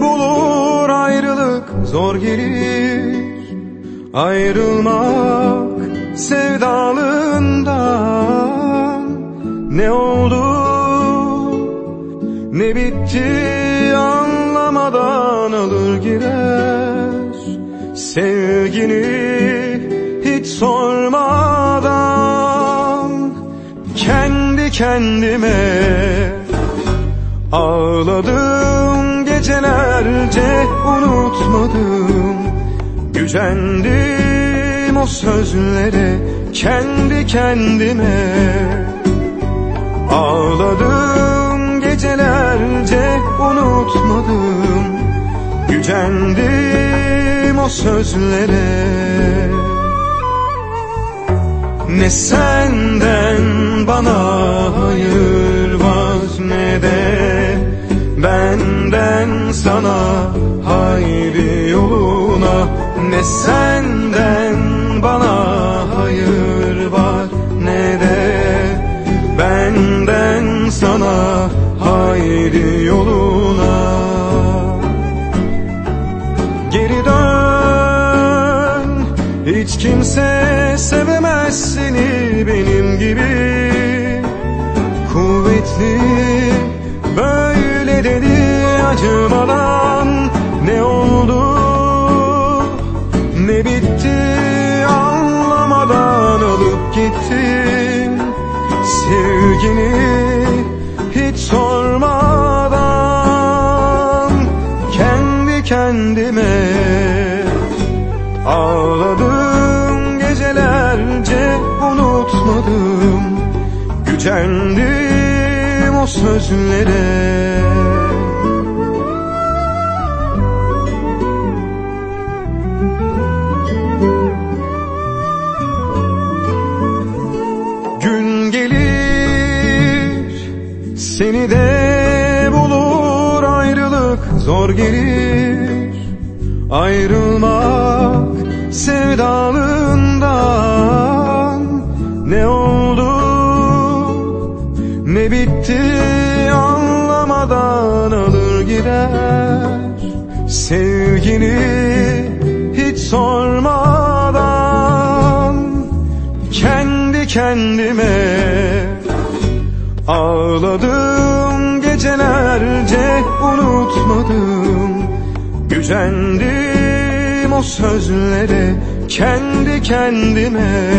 bulur ayrılık zor gelir. Ayrılmak sevdalından Ne oldu? Ne bitti anlamadan alır gider Sevgini hiç sormadan Kendi kendime Ağladım gecelerce unutmadım. Gücendim o sözlere kendi kendime. Ağladım gecelerce unutmadım. Gücendim o sözlere. Ne senden bana hayır var ne de sana hayri yoluna. Ne senden bana hayır var ne de Benden sana. Hayri yoluna. Geri dön. Hiç kimse sevemez seni benim gibi alıp gittin. Sevgini hiç sormadan kendi kendime Ağladım. Gecelerce unutmadım. Gücendim o sözlere seni de bulur ayrılık zor gelir. Ayrılmak sevdalından ne oldu? Ne bitti anlamadan alır gider. Sevgini hiç sormadan kendi kendime Ağladım unutmadım. Gücendim o sözlere kendi kendime.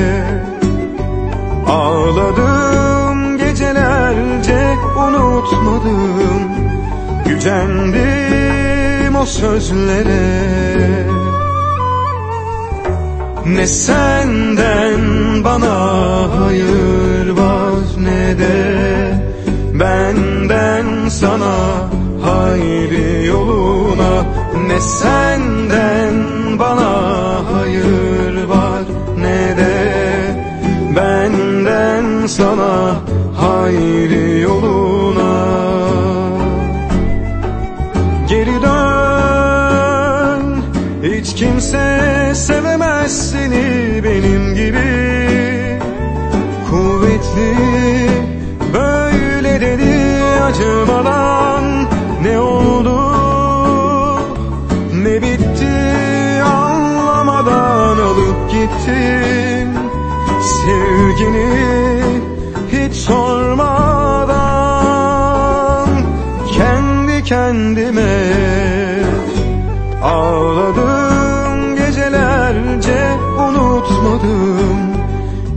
Ağladım gecelerce unutmadım. Gücendim o sözlere. Ne senden bana hayır var ne de Benden sana hayri yoluna Ne senden bana hayır var ne de Benden sana hayri gittin Sevgini hiç sormadan kendi kendime Ağladım. Gecelerce unutmadım.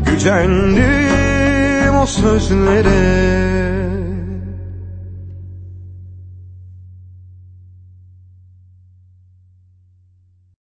Gücendim o sözlere